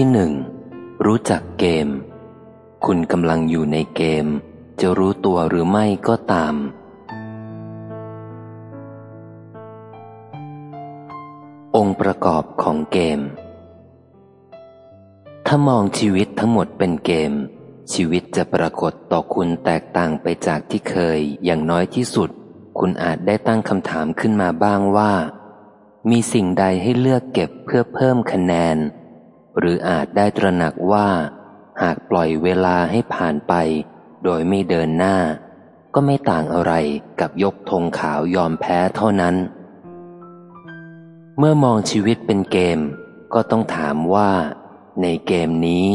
ที่หนึ่งรู้จักเกม คุณกำลังอยู่ในเกม จะรู้ตัวหรือไม่ก็ตาม องค์ประกอบของเกม ถ้ามองชีวิตทั้งหมดเป็นเกม ชีวิตจะปรากฏต่อคุณแตกต่างไปจากที่เคยอย่างน้อยที่สุด คุณอาจได้ตั้งคำถามขึ้นมาบ้างว่า มีสิ่งใดให้เลือกเก็บเพื่อเพิ่มคะแนน หรืออาจได้ตระหนักว่า หากปล่อยเวลาให้ผ่านไป โดยไม่เดินหน้า ก็ไม่ต่างอะไรกับยกธงขาวยอมแพ้เท่านั้น เมื่อมองชีวิตเป็นเกม ก็ต้องถามว่า ในเกมนี้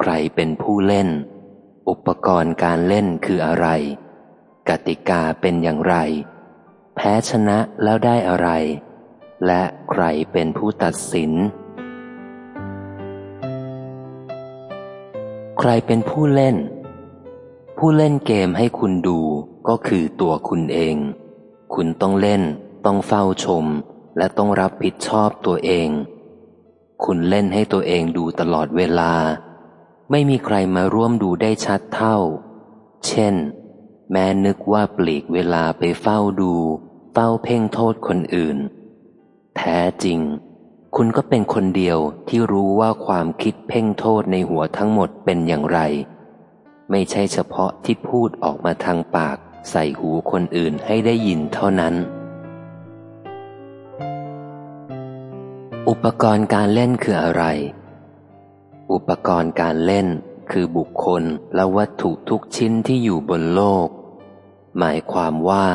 ใครเป็นผู้เล่น อุปกรณ์การเล่นคืออะไร กติกาเป็นอย่างไร แพ้ชนะแล้วได้อะไร และใครเป็นผู้ตัดสิน ใครเป็นผู้เล่น ผู้เล่นเกมให้คุณดูก็คือตัวคุณเอง คุณต้องเล่น ต้องเฝ้าชม และต้องรับผิดชอบตัวเอง คุณเล่นให้ตัวเองดูตลอดเวลา ไม่มีใครมาร่วมดูได้ชัดเท่า เช่น แม้นึกว่าปลีกเวลาไปเฝ้าดู เฝ้าเพ่งโทษคนอื่น แท้จริง คุณก็เป็นคนเดียวที่รู้ว่าความคิดเพ่งโทษในหัวทั้งหมดเป็นอย่างไร ไม่ใช่เฉพาะที่พูดออกมาทางปาก ใส่หูคนอื่นให้ได้ยินเท่านั้น อุปกรณ์การเล่นคืออะไร อุปกรณ์การเล่นคือบุคคลและวัตถุทุกชิ้นที่อยู่บนโลก หมายความว่า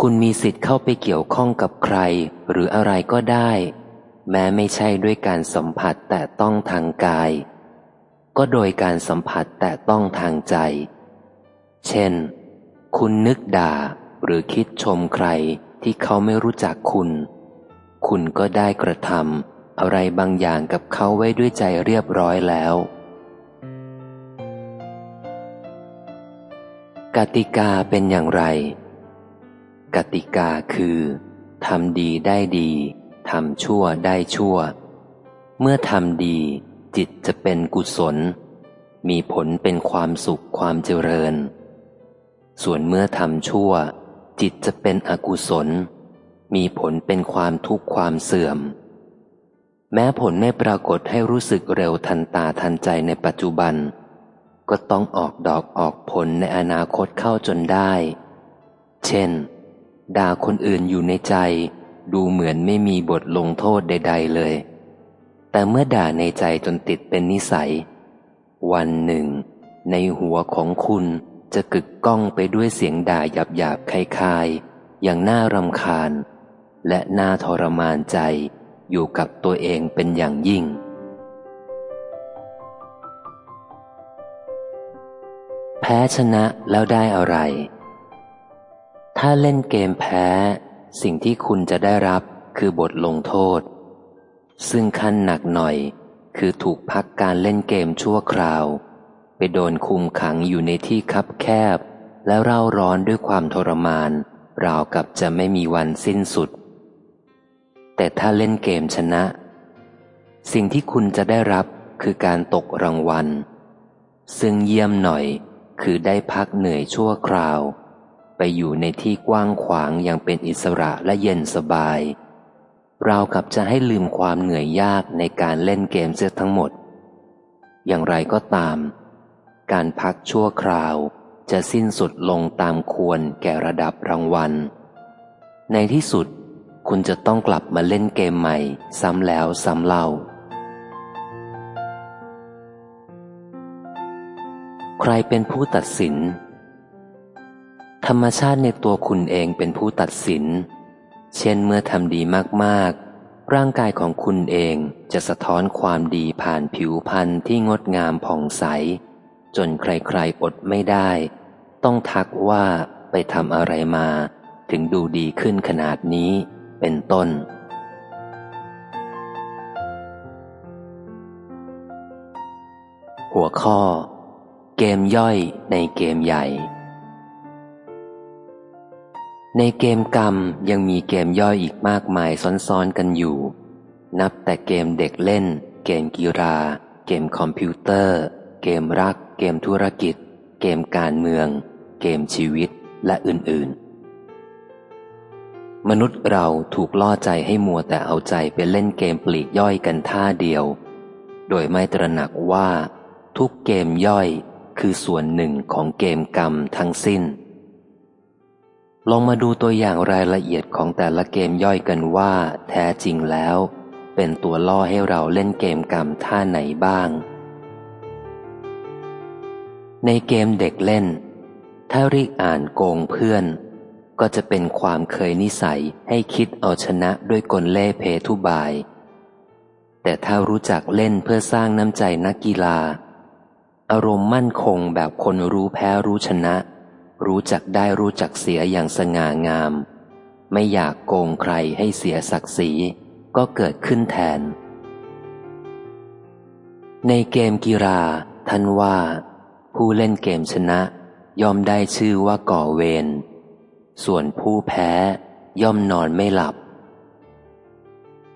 คุณมีสิทธิ์เข้าไปเกี่ยวข้องกับใคร หรืออะไรก็ได้ แม้ไม่ใช่ด้วยการสัมผัสแต่ต้องทางกาย ก็โดยการสัมผัสแต่ต้องทางใจ เช่น คุณนึกด่าหรือคิดชมใครที่เขาไม่รู้จักคุณ คุณก็ได้กระทำอะไรบางอย่างกับเขาไว้ด้วยใจเรียบร้อยแล้ว กติกาเป็นอย่างไร กติกาคือทำดีได้ดี ทำชั่วได้ชั่ว เมื่อทำดีจิตจะเป็นกุศล มีผลเป็นความสุขความเจริญ ส่วนเมื่อทำชั่ว จิตจะเป็นอกุศล มีผลเป็นความทุกข์ความเสื่อม แม้ผลไม่ปรากฏให้รู้สึกเร็วทันตาทันใจในปัจจุบัน ก็ต้องออกดอกออกผลในอนาคตเข้าจนได้ เช่น ด่าคนอื่นอยู่ในใจ ดูเหมือนไม่มีบทลงโทษใด ๆเลย แต่เมื่อด่าในใจจนติดเป็นนิสัย วันหนึ่ง ในหัวของคุณจะกึกก้องไปด้วยเสียงด่าหยาบหยาบคายๆ อย่างน่ารำคาญ และน่าทรมานใจอยู่กับตัวเองเป็นอย่างยิ่ง แพ้ชนะแล้วได้อะไร ถ้าเล่นเกมแพ้ สิ่งที่คุณจะได้รับคือบทลงโทษ ซึ่งขั้นหนักหน่อย คือถูกพักการเล่นเกมชั่วคราว ไปโดนคุมขังอยู่ในที่คับแคบ และเร่าร้อนด้วยความทรมาน ราวกับจะไม่มีวันสิ้นสุด แต่ถ้าเล่นเกมชนะ สิ่งที่คุณจะได้รับคือการตกรางวัล ซึ่งเยี่ยมหน่อยคือได้พักเหนื่อยชั่วคราว ไปอยู่ในที่กว้างขวางอย่างเป็นอิสระและเย็นสบายราวกับจะให้ลืมความเหนื่อยยากในการเล่นเกมเสียทั้งหมด อย่างไรก็ตาม การพักชั่วคราวจะสิ้นสุดลงตามควรแก่ระดับรางวัล ในที่สุดคุณจะต้องกลับมาเล่นเกมใหม่ ซ้ำแล้วซ้ำเล่า ใครเป็นผู้ตัดสิน ธรรมชาติในตัวคุณเองเป็นผู้ตัดสิน เช่นเมื่อทำดีมากๆ ร่างกายของคุณเองจะสะท้อนความดีผ่านผิวพรรณที่งดงามผ่องใส จนใครๆอดไม่ได้ ต้องทักว่าไปทำอะไรมา ถึงดูดีขึ้นขนาดนี้ เป็นต้น หัวข้อ เกมย่อยในเกมใหญ่ ในเกมกรรมยังมีเกมย่อยอีกมากมายซ้อนๆกันอยู่ นับแต่เกมเด็กเล่น เกมกีฬา เกมคอมพิวเตอร์ เกมรัก เกมธุรกิจ เกมการเมือง เกมชีวิตและอื่นๆ มนุษย์เราถูกล่อใจให้มัวแต่เอาใจไปเล่นเกมปลีกย่อยกันท่าเดียว โดยไม่ตระหนักว่า ทุกเกมย่อยคือส่วนหนึ่งของเกมกรรมทั้งสิ้น ลองมาดูตัวอย่างรายละเอียดของแต่ละเกมย่อยกันว่า แท้จริงแล้ว เป็นตัวล่อให้เราเล่นเกมกรรมท่าไหนบ้าง ในเกมเด็กเล่น ถ้ารีกอ่านโกงเพื่อน ก็จะเป็นความเคยนิสัยให้คิดเอาชนะด้วยกลเล่เพทุบาย แต่ถ้ารู้จักเล่นเพื่อสร้างน้ำใจนักกีฬา อารมณ์มั่นคงแบบคนรู้แพ้รู้ชนะ รู้จักได้รู้จักเสียอย่างสง่างาม ไม่อยากโกงใครให้เสียศักดิ์ศรีก็เกิดขึ้นแทน ในเกมกีฬาท่านว่า ผู้เล่นเกมชนะย่อมได้ชื่อว่าก่อเวร ส่วนผู้แพ้ย่อมนอนไม่หลับ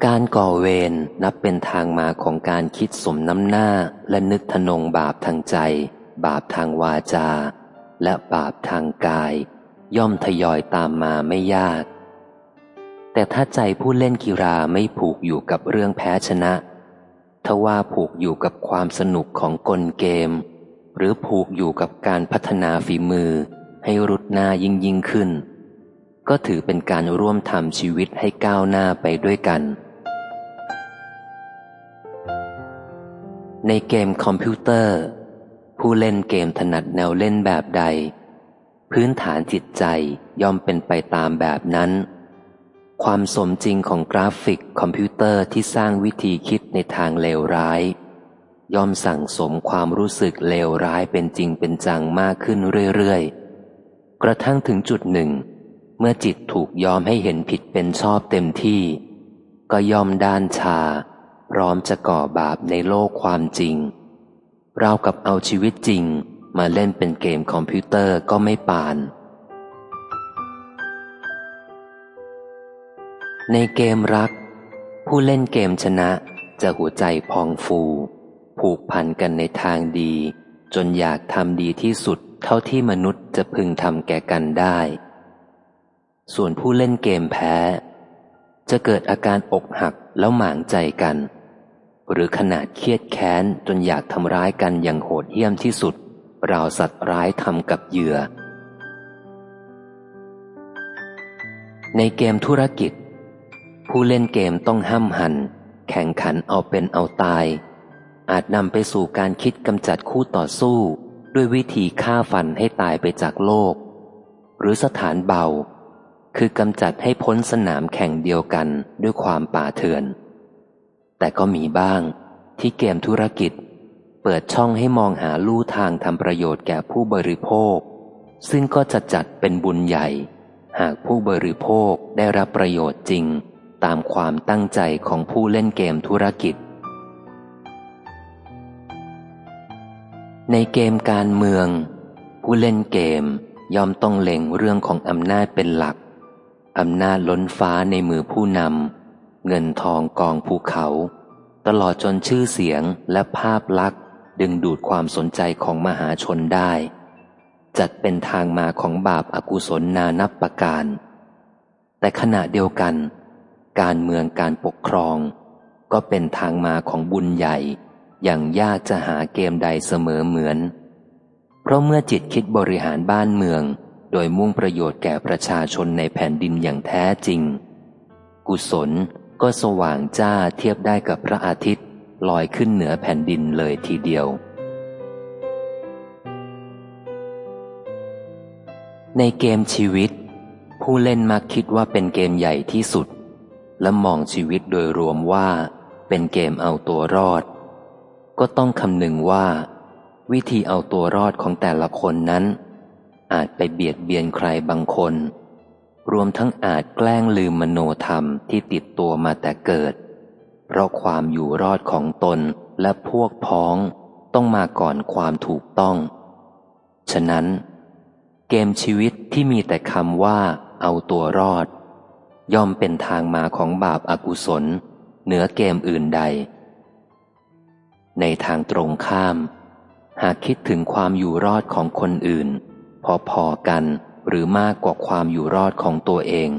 การก่อเวรนับเป็นทางมาของการคิดสมน้ำหน้าและนึกทนงบาปทางใจ บาปทางวาจา และบาปทางกาย ย่อมทยอยตามมาไม่ยาก แต่ถ้าใจผู้เล่นกีฬาไม่ผูกอยู่กับเรื่องแพ้ชนะทว่าผูกอยู่กับความสนุกของกลเกม หรือผูกอยู่กับการพัฒนาฝีมือ ให้รุดหน้ายิ่งยิ่งขึ้น ก็ถือเป็นการร่วมทำชีวิตให้ก้าวหน้าไปด้วยกัน ในเกมคอมพิวเตอร์ ผู้เล่นเกมถนัดแนวเล่นแบบใด พื้นฐานจิตใจย่อมเป็นไปตามแบบนั้น ความสมจริงของกราฟิกคอมพิวเตอร์ที่สร้างวิธีคิดในทางเลวร้าย ย่อมสั่งสมความรู้สึกเลวร้ายเป็นจริงเป็นจังมากขึ้นเรื่อยๆ กระทั่งถึงจุดหนึ่ง เมื่อจิตถูกยอมให้เห็นผิดเป็นชอบเต็มที่ ก็ยอมด้านชา พร้อมจะก่อบาปในโลกความจริง รากับเอาชีวิตจริงมาเล่นเป็นเกมคอมพิวเตอร์ก็ไม่ปาน ในเกมรัก ผู้เล่นเกมชนะจะหัวใจพองฟู ผูกพันกันในทางดี จนอยากทำดีที่สุดเท่าที่มนุษย์จะพึงทำแก่กันได้ ส่วนผู้เล่นเกมแพ้ จะเกิดอาการอกหักแล้วหมางใจกัน หรือขนาดเครียดแค้นจนอยากทำร้ายกันอย่างโหดเหี้ยมที่สุดราวสัตว์ร้ายทำกับเหยื่อ ในเกมธุรกิจ ผู้เล่นเกมต้องห้ามหัน แข่งขันเอาเป็นเอาตาย อาจนำไปสู่การคิดกำจัดคู่ต่อสู้ ด้วยวิธีฆ่าฟันให้ตายไปจากโลก หรือสถานเบา คือกำจัดให้พ้นสนามแข่งเดียวกันด้วยความป่าเถื่อน แต่ก็มีบ้างที่เกมธุรกิจ เปิดช่องให้มองหาลู่ทางทำประโยชน์แก่ผู้บริโภค ซึ่งก็จะจัดเป็นบุญใหญ่ หากผู้บริโภคได้รับประโยชน์จริง ตามความตั้งใจของผู้เล่นเกมธุรกิจ ในเกมการเมือง ผู้เล่นเกมย่อมต้องเล็งเรื่องของอำนาจเป็นหลักอำนาจล้นฟ้าในมือผู้นำ เงินทองกองภูเขา ตลอดจนชื่อเสียงและภาพลักษณ์ดึงดูดความสนใจของมหาชนได้ จัดเป็นทางมาของบาปอากุศลนานับประการ แต่ขณะเดียวกัน การเมืองการปกครอง ก็เป็นทางมาของบุญใหญ่ อย่างยากจะหาเกมใดเสมอเหมือน เพราะเมื่อจิตคิดบริหารบ้านเมือง โดยมุ่งประโยชน์แก่ประชาชนในแผ่นดินอย่างแท้จริง กุศล ก็สว่างจ้าเทียบได้กับพระอาทิตย์ลอยขึ้นเหนือแผ่นดินเลยทีเดียว ในเกมชีวิต ผู้เล่นมักคิดว่าเป็นเกมใหญ่ที่สุด และมองชีวิตโดยรวมว่า เป็นเกมเอาตัวรอด ก็ต้องคำนึงว่า วิธีเอาตัวรอดของแต่ละคนนั้น อาจไปเบียดเบียนใครบางคน รวมทั้งอาจแกล้งลืมมโนธรรมที่ติดตัวมาแต่เกิด เพราะความอยู่รอดของตนและพวกพ้องต้องมาก่อนความถูกต้อง ฉะนั้น เกมชีวิตที่มีแต่คำว่า เอาตัวรอด ย่อมเป็นทางมาของบาปอากุศล เหนือเกมอื่นใด ในทางตรงข้าม หากคิดถึงความอยู่รอดของคนอื่น พอๆกัน หรือมากกว่าความอยู่รอดของตัวเอง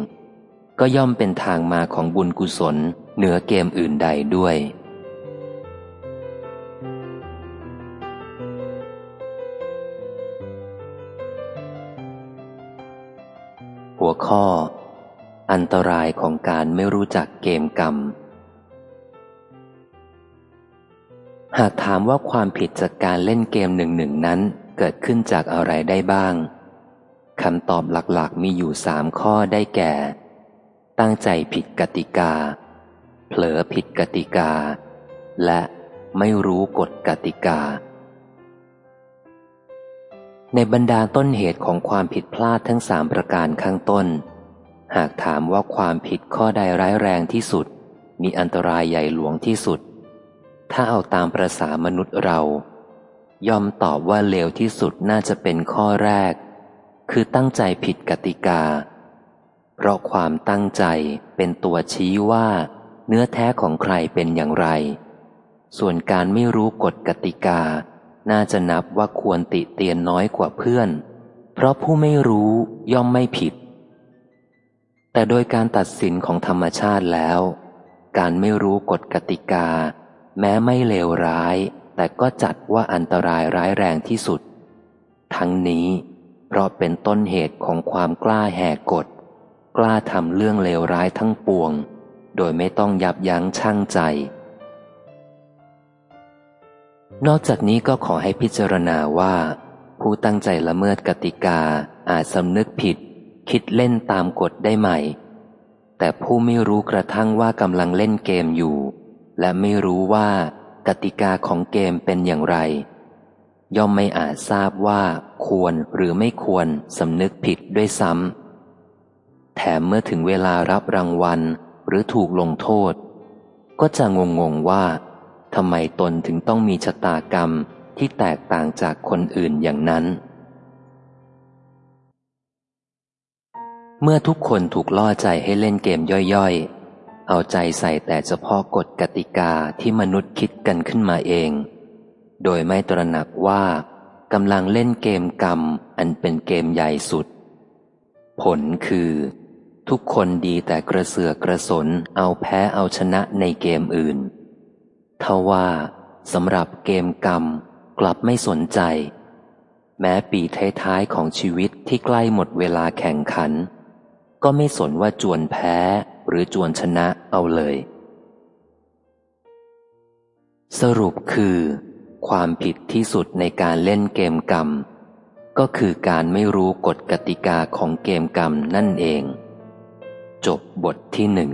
ก็ย่อมเป็นทางมาของบุญกุศลเหนือเกมอื่นใดด้วย หัวข้อ อันตรายของการไม่รู้จักเกมกรรม หากถามว่าความผิดจากการเล่นเกมหนึ่งหนึ่งนั้นเกิดขึ้นจากอะไรได้บ้าง คำตอบหลักๆมีอยู่สามข้อได้แก่ ตั้งใจผิดกติกา เผลอผิดกติกา และไม่รู้กฎกติกา ในบรรดาต้นเหตุของความผิดพลาดทั้งสามประการข้างต้น หากถามว่าความผิดข้อใดร้ายแรงที่สุด มีอันตรายใหญ่หลวงที่สุด ถ้าเอาตามประษามนุษย์เรา ยอมตอบว่าเลวที่สุดน่าจะเป็นข้อแรก คือตั้งใจผิดกติกา เพราะความตั้งใจเป็นตัวชี้ว่า เนื้อแท้ของใครเป็นอย่างไร ส่วนการไม่รู้กฎกติกา น่าจะนับว่าควรติเตียนน้อยกว่าเพื่อน เพราะผู้ไม่รู้ย่อมไม่ผิด แต่โดยการตัดสินของธรรมชาติแล้ว การไม่รู้กฎกติกา แม้ไม่เลวร้าย แต่ก็จัดว่าอันตรายร้ายแรงที่สุด ทั้งนี้ เพราะเป็นต้นเหตุของความกล้าแหกกฎ กล้าทำเรื่องเลวร้ายทั้งปวง โดยไม่ต้องยับยั้งชั่งใจ นอกจากนี้ก็ขอให้พิจารณาว่า ผู้ตั้งใจละเมิดกติกาอาจสำนึกผิด คิดเล่นตามกฎได้ใหม่ แต่ผู้ไม่รู้กระทั่งว่ากำลังเล่นเกมอยู่ และไม่รู้ว่ากติกาของเกมเป็นอย่างไร ย่อมไม่อาจทราบว่าควรหรือไม่ควรสำนึกผิดด้วยซ้ำแถมเมื่อถึงเวลารับรางวัลหรือถูกลงโทษ ก็จะงงงว่าทำไมตนถึงต้องมีชะตากรรมที่แตกต่างจากคนอื่นอย่างนั้น เมื่อทุกคนถูกล่อใจให้เล่นเกมย่อยๆ เอาใจใส่แต่เฉพาะกฎกติกาที่มนุษย์คิดกันขึ้นมาเอง โดยไม่ตระหนักว่ากำลังเล่นเกมกรรมอันเป็นเกมใหญ่สุด ผลคือ ทุกคนดีแต่กระเสือกกระสนเอาแพ้เอาชนะในเกมอื่นทว่าสำหรับเกมกรรมกลับไม่สนใจ แม้ปีท้ายๆของชีวิตที่ใกล้หมดเวลาแข่งขัน ก็ไม่สนว่าจวนแพ้หรือจวนชนะเอาเลย สรุปคือ ความผิดที่สุดในการเล่นเกมกรรม ก็คือการไม่รู้กฎกติกาของเกมกรรมนั่นเอง จบบทที่หนึ่ง